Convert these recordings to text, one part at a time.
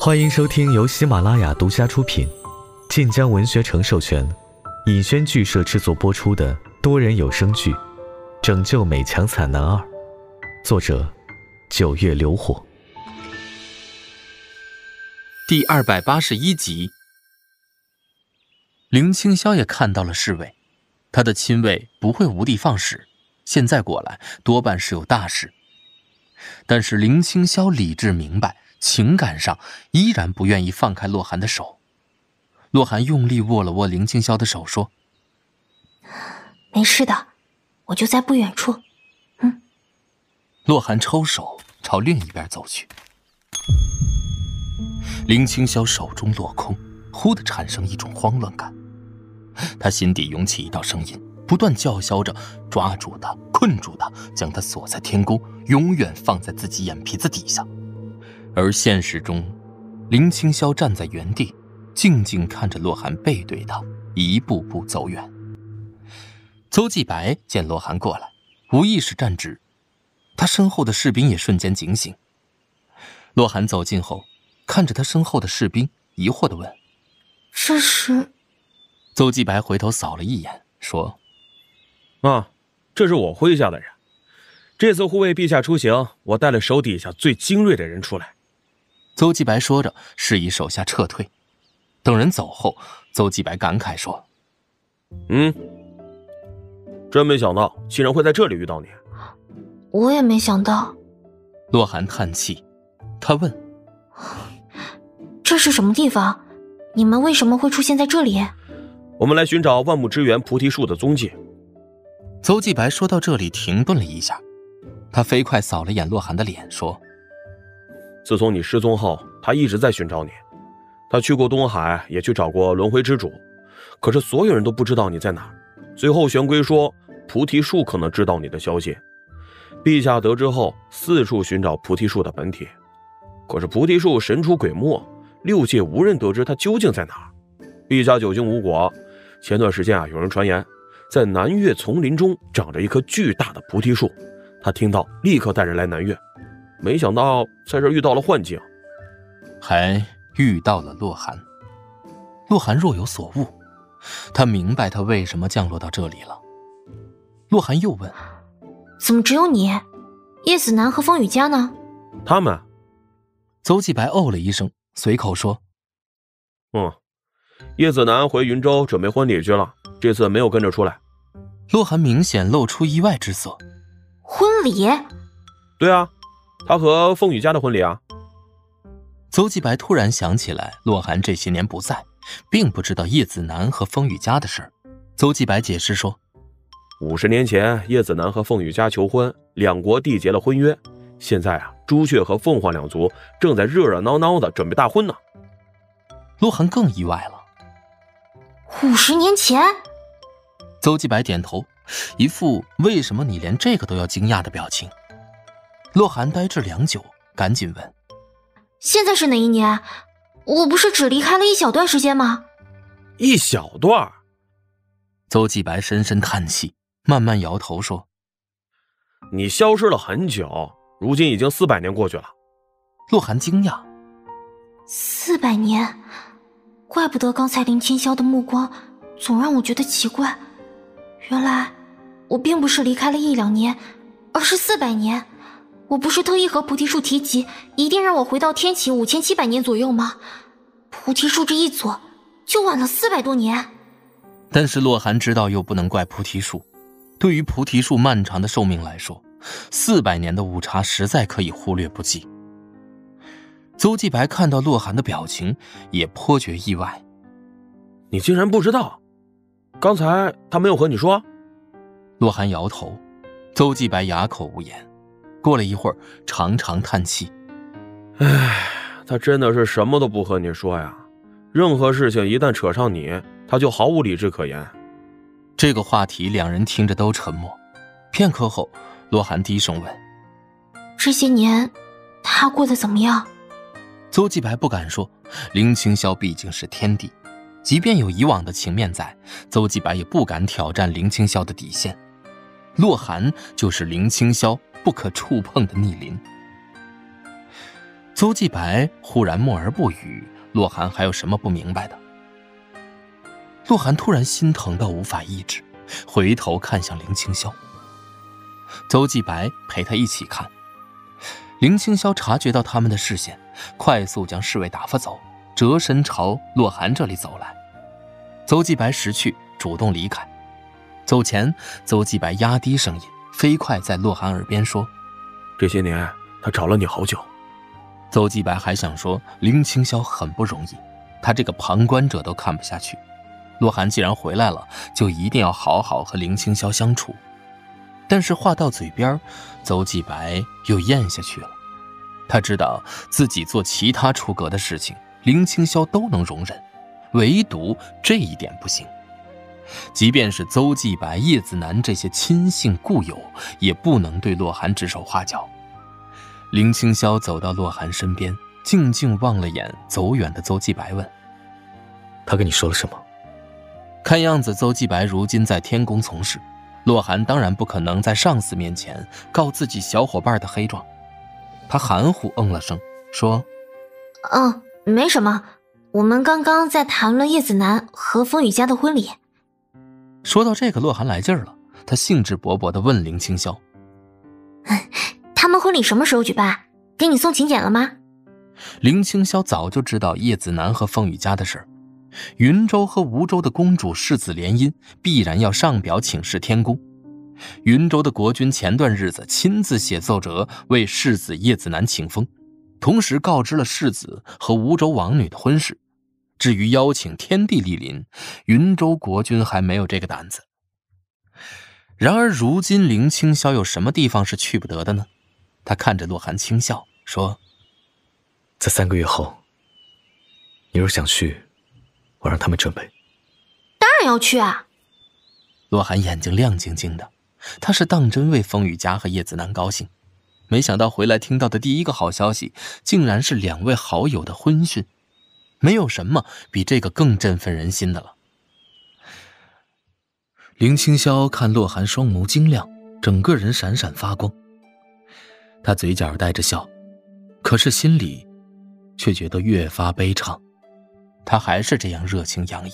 欢迎收听由喜马拉雅独家出品、晋江文学城授权、尹轩剧社制作播出的多人有声剧《拯救美强惨男二》，作者：九月流火，第二百八十一集。林青霄也看到了侍卫，他的亲卫不会无的放矢，现在过来多半是有大事。但是林青霄理智明白，情感上依然不愿意放开洛寒的手。洛寒用力握了握林青霄的手，说：“没事的，我就在不远处。”嗯。洛寒抽手朝另一边走去。林青霄手中落空，忽地产生一种慌乱感。他心底涌起一道声音，不断叫嚣着：“抓住他，困住他，将他锁在天宫，永远放在自己眼皮子底下。”而现实中，林青霄站在原地，静静看着洛寒背对他，一步步走远。邹继白见洛寒过来，无意识站直，他身后的士兵也瞬间警醒。洛寒走近后，看着他身后的士兵，疑惑地问：“这是？”邹继白回头扫了一眼，说：“啊，这是我麾下的人。这次护卫陛下出行，我带了手底下最精锐的人出来。”邹继白说着，示意手下撤退。等人走后，邹继白感慨说：“嗯，真没想到竟然会在这里遇到你。”我也没想到。洛寒叹气，他问：“这是什么地方？你们为什么会出现在这里？”我们来寻找万木之源菩提树的踪迹。邹继白说到这里，停顿了一下，他飞快扫了眼洛寒的脸，说：“自从你失踪后，他一直在寻找你。他去过东海，也去找过轮回之主，可是所有人都不知道你在哪。最后，玄龟说菩提树可能知道你的消息。陛下得知后，四处寻找菩提树的本体，可是菩提树神出鬼没，六界无人得知它究竟在哪。陛下久经无果。”前段时间啊，有人传言，在南岳丛林中长着一棵巨大的菩提树。他听到，立刻带人来南岳，没想到在这遇到了幻境，还遇到了洛寒。洛寒若有所悟，他明白他为什么降落到这里了。洛寒又问：“怎么只有你，叶子楠和风雨佳呢？”他们。邹继白哦了一声，随口说：“嗯。”叶子楠回云州准备婚礼去了，这次没有跟着出来。洛寒明显露出意外之色。婚礼？对啊，他和凤羽家的婚礼啊。邹继白突然想起来，洛寒这些年不在，并不知道叶子楠和风雨家的事儿。邹继白解释说：“五十年前，叶子楠和凤羽家求婚，两国缔结了婚约。现在啊，朱雀和凤凰两族正在热热闹闹的准备大婚呢。”洛寒更意外了。五十年前，邹继白点头，一副为什么你连这个都要惊讶的表情。洛寒呆滞良久，赶紧问：“现在是哪一年？我不是只离开了一小段时间吗？”一小段。邹继白深深叹气，慢慢摇头说：“你消失了很久，如今已经四百年过去了。”洛寒惊讶：“四百年。”怪不得刚才林青霄的目光总让我觉得奇怪，原来我并不是离开了一两年，而是四百年。我不是特意和菩提树提及，一定让我回到天启五千七百年左右吗？菩提树这一左，就晚了四百多年。但是洛寒知道，又不能怪菩提树。对于菩提树漫长的寿命来说，四百年的误差实在可以忽略不计。邹继白看到洛寒的表情，也颇觉意外。你竟然不知道？刚才他没有和你说？洛寒摇头，邹继白哑口无言。过了一会儿，长长叹气：“唉，他真的是什么都不和你说呀？任何事情一旦扯上你，他就毫无理智可言。”这个话题，两人听着都沉默。片刻后，洛寒低声问：“这些年，他过得怎么样？”邹继白不敢说，林青霄毕竟是天帝，即便有以往的情面在，邹继白也不敢挑战林青霄的底线。洛寒就是林青霄不可触碰的逆鳞。邹继白忽然默而不语，洛寒还有什么不明白的？洛寒突然心疼到无法抑制，回头看向林青霄。邹继白陪他一起看。林青霄察觉到他们的视线，快速将侍卫打发走，折身朝洛寒这里走来。邹继白识趣，主动离开。走前，邹继白压低声音，飞快在洛寒耳边说：“这些年，他找了你好久。”邹继白还想说林青霄很不容易，他这个旁观者都看不下去。洛寒既然回来了，就一定要好好和林青霄相处。但是话到嘴边，邹继白又咽下去了。他知道自己做其他出格的事情，林青霄都能容忍，唯独这一点不行。即便是邹继白、叶子楠这些亲信故友，也不能对洛寒指手画脚。林青霄走到洛寒身边，静静望了眼走远的邹继白，问：“他跟你说了什么？”看样子，邹继白如今在天宫从事。洛寒当然不可能在上司面前告自己小伙伴的黑状，他含糊嗯了声，说：“嗯，没什么，我们刚刚在谈论叶子楠和风雨家的婚礼。”说到这个，洛寒来劲儿了，他兴致勃勃地问林清霄：“他们婚礼什么时候举办？给你送请柬了吗？”林清霄早就知道叶子楠和凤雨家的事儿。云州和吴州的公主世子联姻，必然要上表请示天宫。云州的国君前段日子亲自写奏折为世子叶子楠请封，同时告知了世子和吴州王女的婚事。至于邀请天帝莅临，云州国君还没有这个胆子。然而如今林清霄有什么地方是去不得的呢？他看着洛寒轻笑说：“在三个月后，你若想去。”我让他们准备，当然要去啊！洛寒眼睛亮晶晶的，他是当真为风雨家和叶子楠高兴。没想到回来听到的第一个好消息，竟然是两位好友的婚讯。没有什么比这个更振奋人心的了。林青霄看洛寒双眸晶亮，整个人闪闪发光。他嘴角带着笑，可是心里却觉得越发悲怆。他还是这样热情洋溢，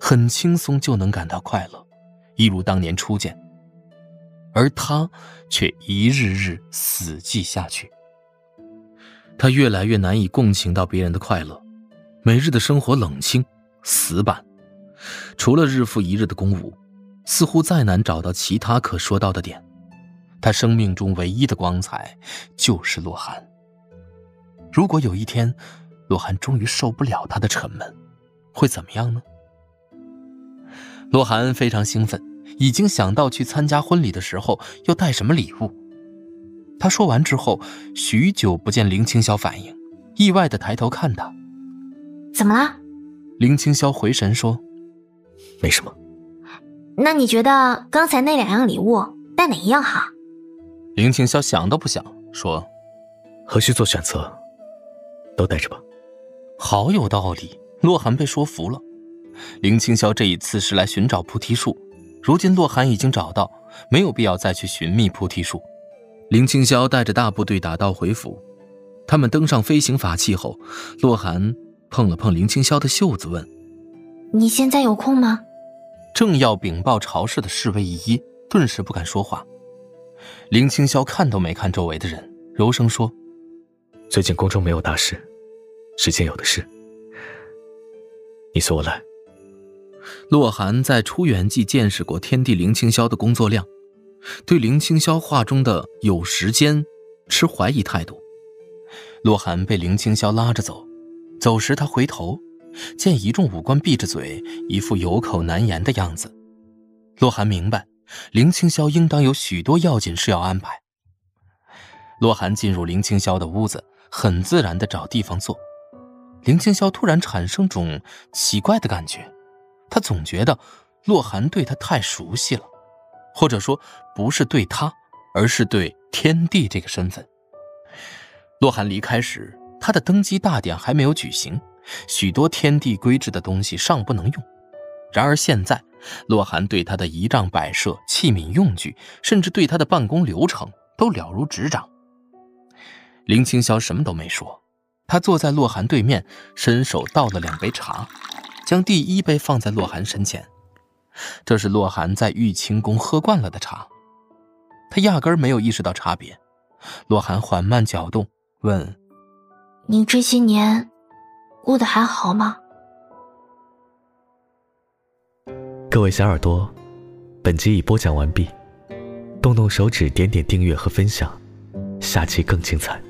很轻松就能感到快乐，一如当年初见。而他却一日日死寂下去。他越来越难以共情到别人的快乐，每日的生活冷清死板，除了日复一日的公务，似乎再难找到其他可说到的点。他生命中唯一的光彩就是洛寒。如果有一天，洛寒终于受不了他的沉闷，会怎么样呢？洛寒非常兴奋，已经想到去参加婚礼的时候要带什么礼物。他说完之后，许久不见林青霄反应，意外的抬头看他，怎么了？林青霄回神说：“没什么。”那你觉得刚才那两样礼物带哪一样好？林青霄想都不想说：“何须做选择？都带着吧。”好有道理，洛寒被说服了。林青霄这一次是来寻找菩提树，如今洛寒已经找到，没有必要再去寻觅菩提树。林青霄带着大部队打道回府。他们登上飞行法器后，洛寒碰了碰林青霄的袖子，问：“你现在有空吗？”正要禀报朝事的侍卫一揖，顿时不敢说话。林青霄看都没看周围的人，柔声说：“最近宫中没有大事。”时间有的是，你随我来。洛寒在出远记见识过天帝林清霄的工作量，对林清霄话中的“有时间”持怀疑态度。洛寒被林清霄拉着走，走时他回头，见一众武官闭着嘴，一副有口难言的样子。洛寒明白，林清霄应当有许多要紧事要安排。洛寒进入林清霄的屋子，很自然的找地方坐。林青霄突然产生种奇怪的感觉，他总觉得洛寒对他太熟悉了，或者说不是对他，而是对天帝这个身份。洛寒离开时，他的登基大典还没有举行，许多天地规制的东西尚不能用。然而现在，洛寒对他的仪仗摆设、器皿用具，甚至对他的办公流程都了如指掌。林青霄什么都没说。他坐在洛寒对面，伸手倒了两杯茶，将第一杯放在洛寒身前。这是洛寒在玉清宫喝惯了的茶，他压根儿没有意识到差别。洛寒缓慢搅动，问：“你这些年过得还好吗？”各位小耳朵，本集已播讲完毕，动动手指点点订阅和分享，下期更精彩。